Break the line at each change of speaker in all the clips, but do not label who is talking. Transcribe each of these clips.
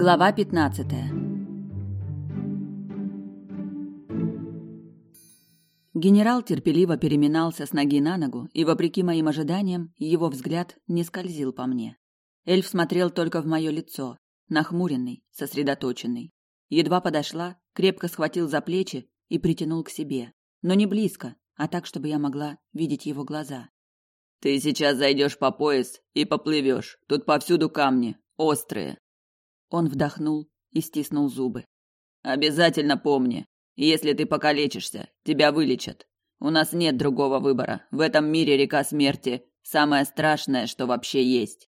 Глава 15. Генерал терпеливо переминался с ноги на ногу, и вопреки моим ожиданиям, его взгляд не скользил по мне. Эльф смотрел только в мое лицо, нахмуренный, сосредоточенный. Едва подошла, крепко схватил за плечи и притянул к себе, но не близко, а так, чтобы я могла видеть его глаза.
Ты сейчас зайдешь по пояс и поплывешь. Тут повсюду камни, острые.
Он вдохнул и стиснул зубы.
Обязательно помни, если ты покалечишься, тебя вылечат. У нас нет другого выбора. В этом мире река смерти самое страшное, что вообще есть.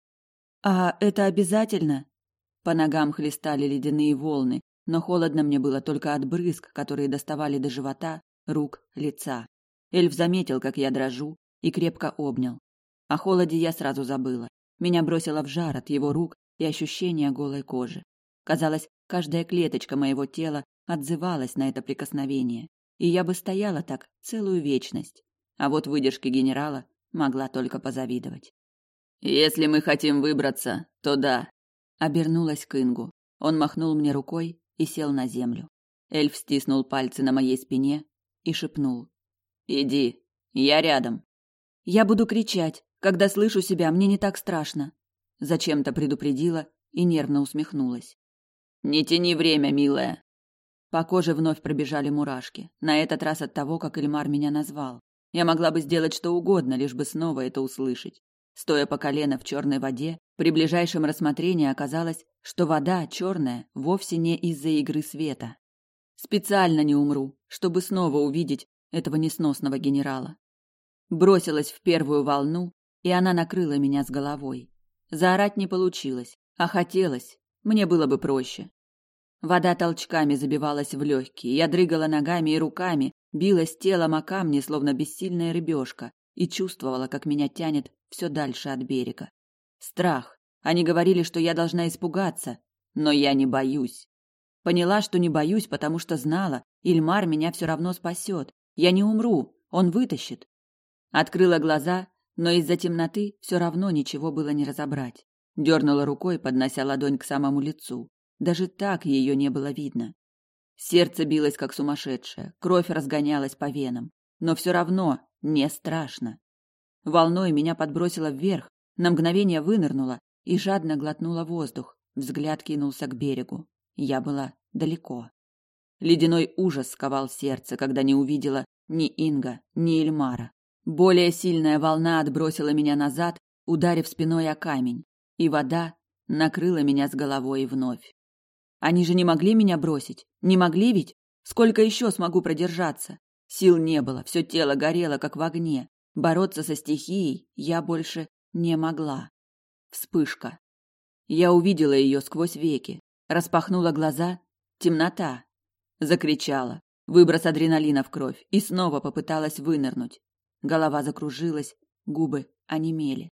А это обязательно? По ногам хлестали ледяные волны, но холодно мне было только от брызг, которые доставали до живота, рук, лица. Эльф заметил, как я дрожу, и крепко обнял. О холоде я сразу забыла. Меня бросило в жар от его рук и ощущения голой кожи. Казалось, каждая клеточка моего тела отзывалась на это прикосновение, и я бы стояла так целую вечность. А вот выдержке генерала могла только позавидовать.
Если мы хотим выбраться, то да.
Обернулась к Ингу. Он махнул мне рукой и сел на землю. Эльф стиснул пальцы на моей спине и шепнул: "Иди, я рядом". Я буду кричать, когда слышу себя, мне не так страшно. Зачем-то предупредила и нервно усмехнулась.
Не тяни время, милая.
По коже вновь пробежали мурашки. На этот раз от того, как Эльмар меня назвал. Я могла бы сделать что угодно, лишь бы снова это услышать. Стоя по колено в черной воде, при ближайшем рассмотрении оказалось, что вода черная вовсе не из-за игры света. Специально не умру, чтобы снова увидеть этого несносного генерала бросилась в первую волну, и она накрыла меня с головой. Заорать не получилось, а хотелось, мне было бы проще. Вода толчками забивалась в легкие, я дрыгала ногами и руками, билась телом о камни, словно бессильная рыбешка, и чувствовала, как меня тянет все дальше от берега. Страх. Они говорили, что я должна испугаться, но я не боюсь. Поняла, что не боюсь, потому что знала, Ильмар меня все равно спасет. Я не умру, он вытащит. Открыла глаза, но из-за темноты все равно ничего было не разобрать. Дернула рукой, поднося ладонь к самому лицу. Даже так ее не было видно. Сердце билось как сумасшедшее, кровь разгонялась по венам, но все равно не страшно. Волной меня подбросило вверх, на мгновение вынырнула и жадно глотнула воздух. Взгляд кинулся к берегу. Я была далеко. Ледяной ужас сковал сердце, когда не увидела ни Инга, ни Эльмара. Более сильная волна отбросила меня назад, ударив спиной о камень, и вода накрыла меня с головой вновь. Они же не могли меня бросить, не могли ведь? Сколько еще смогу продержаться? Сил не было, все тело горело, как в огне. Бороться со стихией я больше не могла. Вспышка. Я увидела ее сквозь веки, распахнула глаза. Темнота. Закричала. Выброс адреналина в кровь и снова попыталась вынырнуть. Голова закружилась, губы онемели.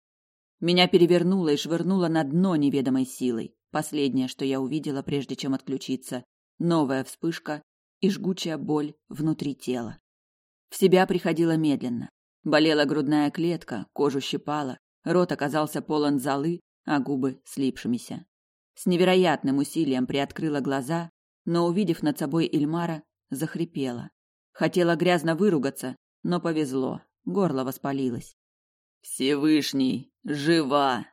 Меня перевернуло и швырнуло на дно неведомой силой. Последнее, что я увидела, прежде чем отключиться. Новая вспышка и жгучая боль внутри тела. В себя приходила медленно. Болела грудная клетка, кожу щипала, рот оказался полон золы, а губы слипшимися. С невероятным усилием приоткрыла глаза, но, увидев над собой Ильмара, захрипела. Хотела грязно выругаться, но повезло. Горло воспалилось.
Всевышний, жива,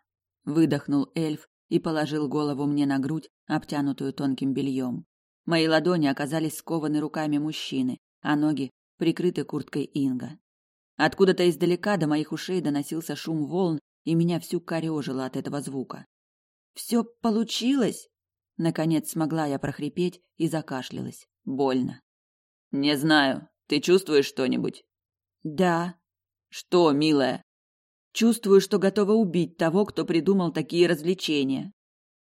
выдохнул эльф и положил голову мне на грудь, обтянутую тонким бельем. Мои ладони оказались скованы руками мужчины, а ноги прикрыты курткой Инга. Откуда-то издалека до моих ушей доносился шум волн, и меня всю корёжило от этого звука. Все получилось, наконец смогла я прохрипеть и закашлялась. Больно.
Не знаю. Ты чувствуешь что-нибудь?
Да,
что, милая?
Чувствую, что готова убить того, кто придумал такие развлечения.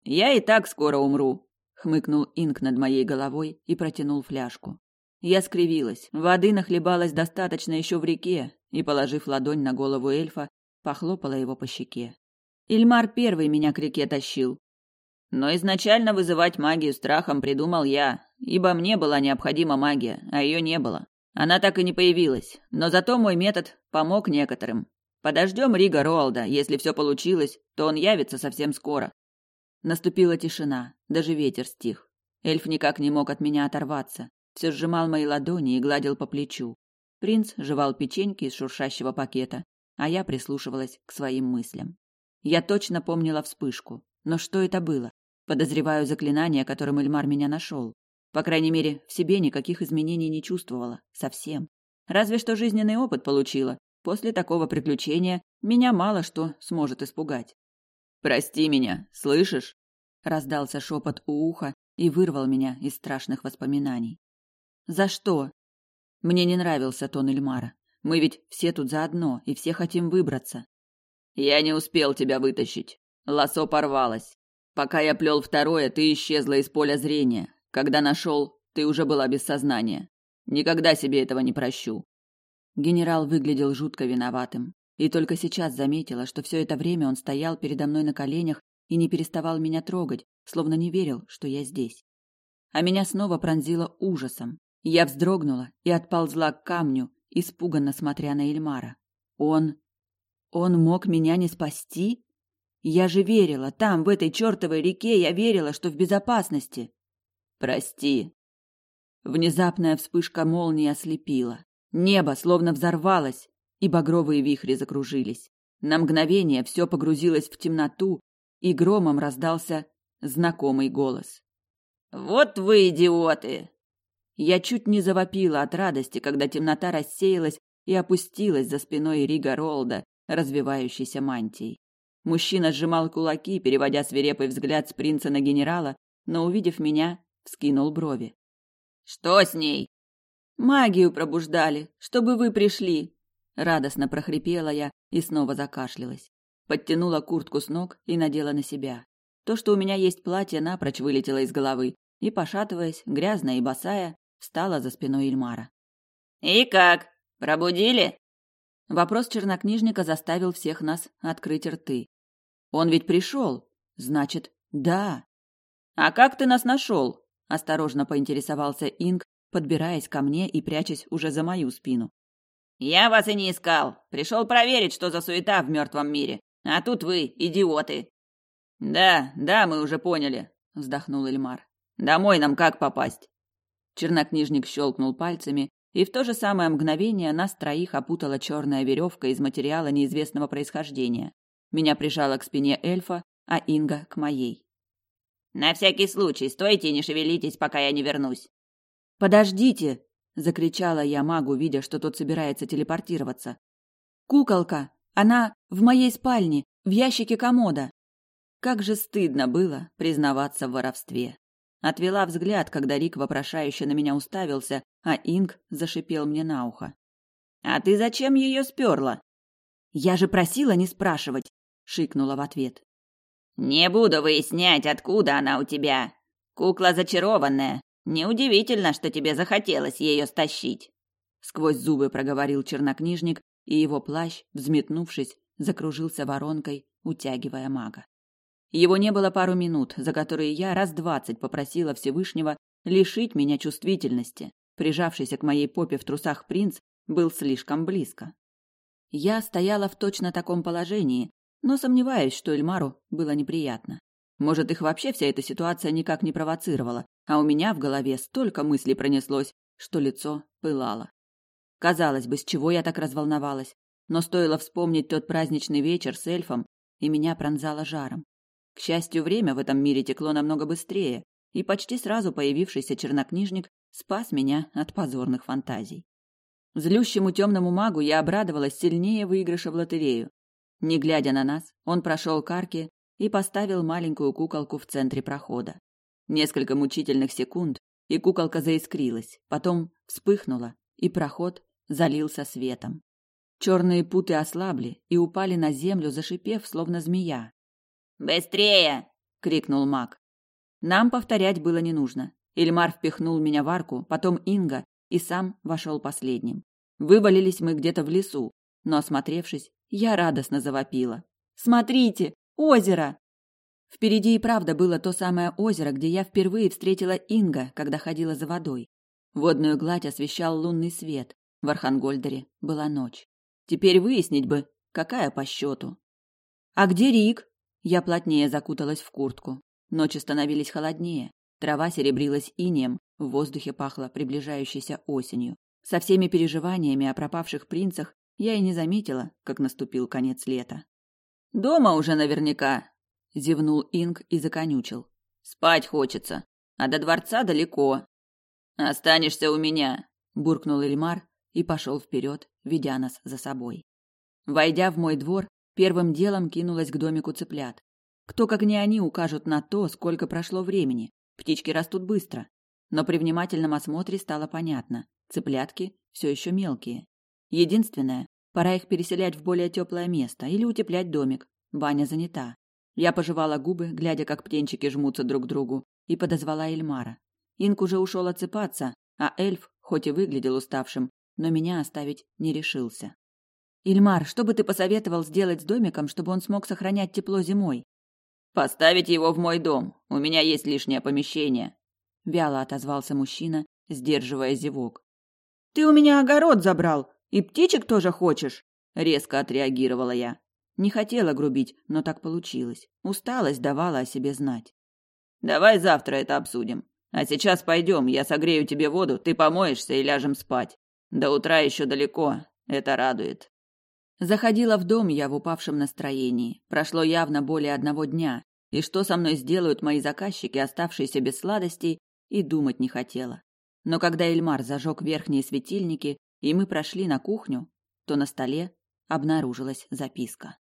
Я и так скоро умру,
хмыкнул Инк над моей головой и протянул фляжку. Я скривилась. Воды нахлебалось достаточно еще в реке, и, положив ладонь на голову эльфа, похлопала его по щеке. Ильмар первый меня к реке тащил.
Но изначально вызывать магию страхом придумал я, ибо мне была необходима магия, а ее не было. Она так и не появилась, но зато мой метод помог некоторым. Подождем Рига Роалда, если все получилось, то он явится совсем скоро.
Наступила тишина, даже ветер стих. Эльф никак не мог от меня оторваться, все сжимал мои ладони и гладил по плечу. Принц жевал печеньки из шуршащего пакета, а я прислушивалась к своим мыслям. Я точно помнила вспышку, но что это было? Подозреваю заклинание, которым Эльмар меня нашел. По крайней мере, в себе никаких изменений не чувствовала. Совсем. Разве что жизненный опыт получила. После такого приключения меня мало что сможет испугать.
«Прости меня, слышишь?»
Раздался шепот у уха и вырвал меня из страшных воспоминаний. «За что?» Мне не нравился тон Эльмара. Мы ведь все тут заодно и все хотим выбраться.
«Я не успел тебя вытащить. Лосо порвалось. Пока я плел второе, ты исчезла из поля зрения. Когда нашел, ты уже была без сознания. Никогда себе этого не прощу.
Генерал выглядел жутко виноватым, и только сейчас заметила, что все это время он стоял передо мной на коленях и не переставал меня трогать, словно не верил, что я здесь. А меня снова пронзило ужасом. Я вздрогнула и отползла к камню, испуганно смотря на Эльмара. Он... он мог меня не спасти? Я же верила, там, в этой чертовой реке, я верила, что в безопасности.
Прости.
Внезапная вспышка молнии ослепила. Небо словно взорвалось, и багровые вихри закружились. На мгновение все погрузилось в темноту, и громом раздался знакомый голос.
«Вот вы идиоты!»
Я чуть не завопила от радости, когда темнота рассеялась и опустилась за спиной Рига Ролда, развивающейся мантией. Мужчина сжимал кулаки, переводя свирепый взгляд с принца на генерала, но, увидев меня, вскинул брови.
«Что с ней?»
«Магию пробуждали, чтобы вы пришли!» Радостно прохрипела я и снова закашлялась. Подтянула куртку с ног и надела на себя. То, что у меня есть платье, напрочь вылетело из головы, и, пошатываясь, грязная и босая, встала за спиной Ильмара.
«И как? Пробудили?»
Вопрос чернокнижника заставил всех нас открыть рты. Он ведь пришел. Значит, да.
А как ты нас нашел?
Осторожно поинтересовался Инг, подбираясь ко мне и прячась уже за мою спину.
Я вас и не искал. Пришел проверить, что за суета в мертвом мире. А тут вы, идиоты. Да, да, мы уже поняли, вздохнул Эльмар. Домой нам как попасть?
Чернокнижник щелкнул пальцами, и в то же самое мгновение нас троих опутала черная веревка из материала неизвестного происхождения. Меня прижало к спине эльфа, а Инга к моей.
На всякий случай, стойте и не шевелитесь, пока я не вернусь.
Подождите, закричала я магу, видя, что тот собирается телепортироваться. Куколка, она в моей спальне, в ящике комода. Как же стыдно было признаваться в воровстве. Отвела взгляд, когда Рик вопрошающе на меня уставился, а Инг зашипел мне на ухо.
«А ты зачем ее сперла?»
«Я же просила не спрашивать шикнула в ответ.
Не буду выяснять, откуда она у тебя. Кукла зачарованная. Неудивительно, что тебе захотелось ее стащить.
Сквозь зубы проговорил чернокнижник, и его плащ, взметнувшись, закружился воронкой, утягивая мага. Его не было пару минут, за которые я раз двадцать попросила Всевышнего лишить меня чувствительности. Прижавшийся к моей попе в трусах принц был слишком близко. Я стояла в точно таком положении, но сомневаюсь, что Эльмару было неприятно. Может, их вообще вся эта ситуация никак не провоцировала, а у меня в голове столько мыслей пронеслось, что лицо пылало. Казалось бы, с чего я так разволновалась, но стоило вспомнить тот праздничный вечер с эльфом, и меня пронзало жаром. К счастью, время в этом мире текло намного быстрее, и почти сразу появившийся чернокнижник спас меня от позорных фантазий. Злющему темному магу я обрадовалась сильнее выигрыша в лотерею. Не глядя на нас, он прошел к арке и поставил маленькую куколку в центре прохода. Несколько мучительных секунд, и куколка заискрилась, потом вспыхнула, и проход залился светом. Черные путы ослабли и упали на землю, зашипев, словно змея.
«Быстрее!» — крикнул маг.
Нам повторять было не нужно. Ильмар впихнул меня в арку, потом Инга, и сам вошел последним. Вывалились мы где-то в лесу, но, осмотревшись, я радостно завопила. «Смотрите! Озеро!» Впереди и правда было то самое озеро, где я впервые встретила Инга, когда ходила за водой. Водную гладь освещал лунный свет. В Архангольдере была ночь. Теперь выяснить бы, какая по счету. «А где Рик?» Я плотнее закуталась в куртку. Ночи становились холоднее, трава серебрилась инеем, в воздухе пахло приближающейся осенью. Со всеми переживаниями о пропавших принцах я и не заметила, как наступил конец лета.
«Дома уже наверняка», — зевнул
Инг и законючил.
«Спать хочется, а до дворца далеко». «Останешься у меня», — буркнул Эльмар
и пошел вперед, ведя нас за собой. Войдя в мой двор, первым делом кинулась к домику цыплят. Кто, как не они, укажут на то, сколько прошло времени. Птички растут быстро. Но при внимательном осмотре стало понятно. Цыплятки все еще мелкие. Единственное, пора их переселять в более теплое место или утеплять домик. Баня занята. Я пожевала губы, глядя, как птенчики жмутся друг к другу, и подозвала Эльмара. Инк уже ушел отсыпаться, а эльф, хоть и выглядел уставшим, но меня оставить не решился. Ильмар, что бы ты посоветовал сделать с домиком, чтобы он смог сохранять тепло зимой?
Поставить его в мой дом. У меня есть лишнее помещение,
вяло отозвался мужчина, сдерживая зевок.
Ты у меня огород забрал, и птичек тоже хочешь?
резко отреагировала я. Не хотела грубить, но так получилось. Усталость давала о себе знать.
Давай завтра это обсудим. А сейчас пойдем, я согрею тебе воду, ты помоешься и ляжем спать. До утра еще далеко, это радует.
Заходила в дом я в упавшем настроении. Прошло явно более одного дня, и что со мной сделают мои заказчики, оставшиеся без сладостей, и думать не хотела. Но когда Эльмар зажег верхние светильники, и мы прошли на кухню, то на столе обнаружилась записка.